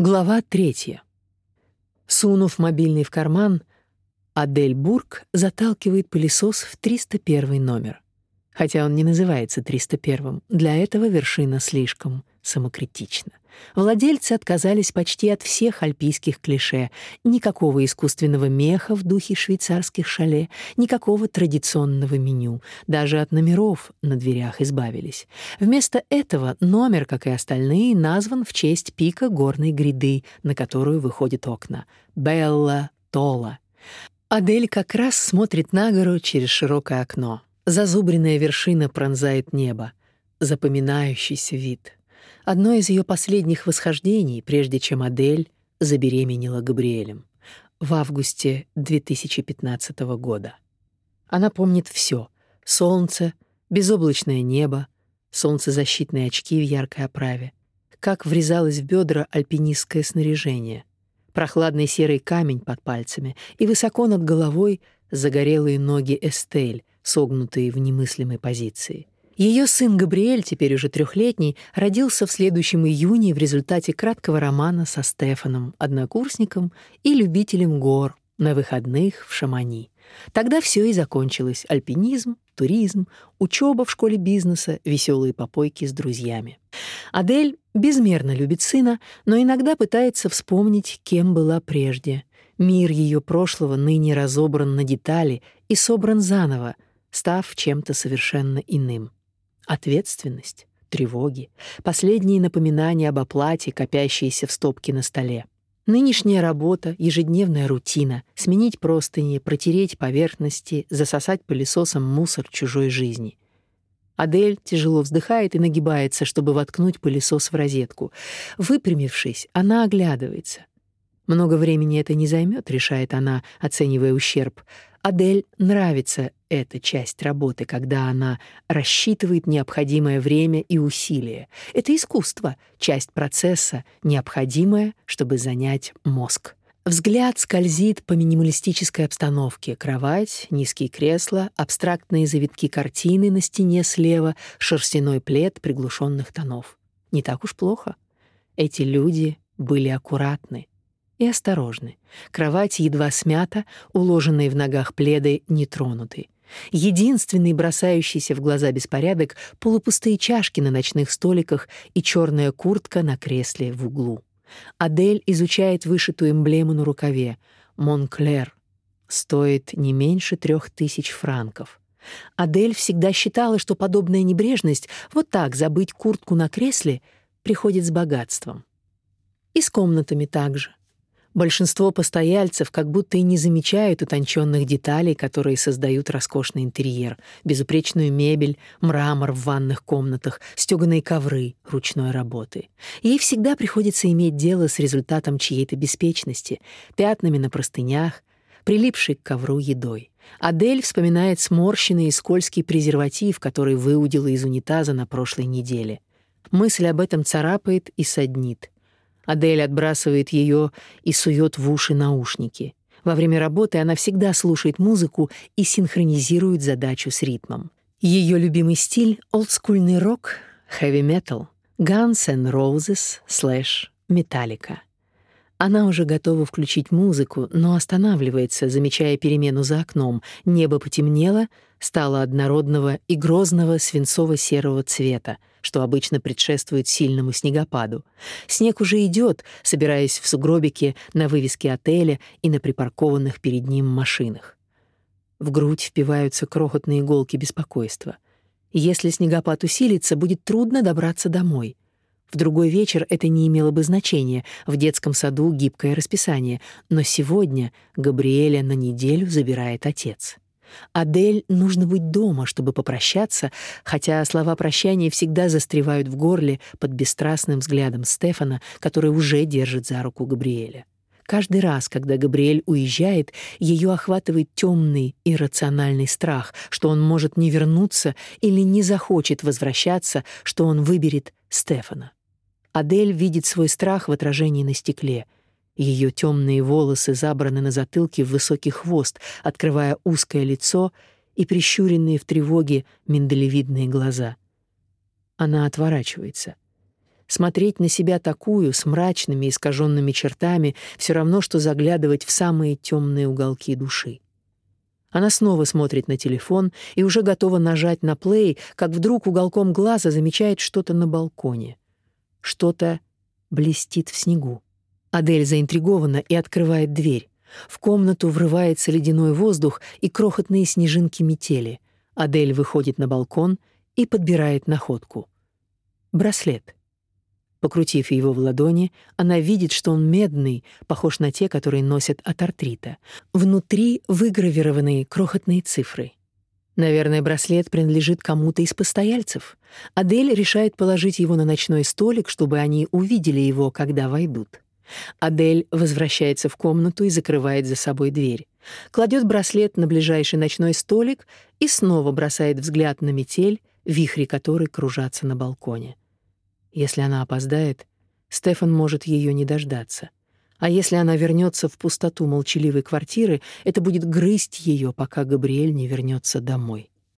Глава третья. Сунув мобильный в карман, Адель Бург заталкивает пылесос в 301 номер. Хотя он не называется 301, для этого вершина слишком самокритична. Владельцы отказались почти от всех альпийских клише. Никакого искусственного меха в духе швейцарских шале, никакого традиционного меню. Даже от номеров на дверях избавились. Вместо этого номер, как и остальные, назван в честь пика горной гряды, на которую выходят окна. Белла Тола. Адель как раз смотрит на гору через широкое окно. Зазубренная вершина пронзает небо. Запоминающийся вид — одно из ее последних восхождений, прежде чем Адель забеременела Габриэлем. В августе 2015 года. Она помнит все: солнце, безоблачное небо, солнцезащитные очки в яркой оправе, как врезалось в бедра альпинистское снаряжение, прохладный серый камень под пальцами и высоко над головой загорелые ноги Эстель, согнутые в немыслимой позиции. Ее сын Габриэль, теперь уже трехлетний, родился в следующем июне в результате краткого романа со Стефаном, однокурсником и любителем гор, на выходных в Шамани. Тогда все и закончилось: альпинизм, туризм, учеба в школе бизнеса, веселые попойки с друзьями. Адель безмерно любит сына, но иногда пытается вспомнить, кем была прежде. Мир ее прошлого ныне разобран на детали и собран заново, став чем-то совершенно иным ответственность, тревоги, последние напоминания об оплате, копящиеся в стопке на столе. Нынешняя работа, ежедневная рутина, сменить простыни, протереть поверхности, засосать пылесосом мусор чужой жизни. Адель тяжело вздыхает и нагибается, чтобы воткнуть пылесос в розетку. Выпрямившись, она оглядывается. Много времени это не займет, решает она, оценивая ущерб. Адель нравится эта часть работы, когда она рассчитывает необходимое время и усилия. Это искусство, часть процесса, необходимая, чтобы занять мозг. Взгляд скользит по минималистической обстановке: кровать, низкие кресла, абстрактные завитки картины на стене слева, шерстяной плед приглушенных тонов. Не так уж плохо. Эти люди были аккуратны, и осторожны. Кровать едва смята, уложенные в ногах пледы не тронуты. Единственный бросающийся в глаза беспорядок — полупустые чашки на ночных столиках и черная куртка на кресле в углу. Адель изучает вышитую эмблему на рукаве. «Монклер» стоит не меньше трех тысяч франков. Адель всегда считала, что подобная небрежность, вот так забыть куртку на кресле, приходит с богатством. И с комнатами также. Большинство постояльцев как будто и не замечают утонченных деталей, которые создают роскошный интерьер: безупречную мебель, мрамор в ванных комнатах, стёганые ковры ручной работы. Ей всегда приходится иметь дело с результатом чьей-то беспечности, пятнами на простынях, прилипшей к ковру едой. Адель вспоминает сморщенный и скользкий презерватив, который выудила из унитаза на прошлой неделе. Мысль об этом царапает и саднит. Адель отбрасывает ее и сует в уши наушники. Во время работы она всегда слушает музыку и синхронизирует задачу с ритмом. Ее любимый стиль — олдскульный рок, хэви-метал, Guns N' Roses слэш Metallica. Она уже готова включить музыку, но останавливается, замечая перемену за окном. Небо потемнело, стало однородного и грозного свинцово-серого цвета — что обычно предшествует сильному снегопаду. Снег уже идет, собираясь в сугробике на вывеске отеля и на припаркованных перед ним машинах. В грудь впиваются крохотные иголки беспокойства. Если снегопад усилится, будет трудно добраться домой. В другой вечер это не имело бы значения, в детском саду гибкое расписание, но сегодня Габриэля на неделю забирает отец. Адель нужно быть дома, чтобы попрощаться, хотя слова прощания всегда застревают в горле под бесстрастным взглядом Стефана, который уже держит за руку Габриэля. Каждый раз, когда Габриэль уезжает, ее охватывает темный, иррациональный страх, что он может не вернуться или не захочет возвращаться, что он выберет Стефана. Адель видит свой страх в отражении на стекле — ее темные волосы забраны на затылке в высокий хвост, открывая узкое лицо и прищуренные в тревоге миндалевидные глаза. Она отворачивается. Смотреть на себя такую, с мрачными, искаженными чертами, все равно, что заглядывать в самые темные уголки души. Она снова смотрит на телефон и уже готова нажать на плей, как вдруг уголком глаза замечает что-то на балконе. Что-то блестит в снегу. Адель заинтригована и открывает дверь. В комнату врывается ледяной воздух и крохотные снежинки метели. Адель выходит на балкон и подбирает находку. Браслет. Покрутив его в ладони, она видит, что он медный, похож на те, которые носят от артрита. Внутри выгравированы крохотные цифры. Наверное, браслет принадлежит кому-то из постояльцев. Адель решает положить его на ночной столик, чтобы они увидели его, когда войдут. Адель возвращается в комнату и закрывает за собой дверь. Кладет браслет на ближайший ночной столик и снова бросает взгляд на метель, вихри которой кружатся на балконе. Если она опоздает, Стефан может ее не дождаться. А если она вернется в пустоту молчаливой квартиры, это будет грызть ее, пока Габриэль не вернется домой.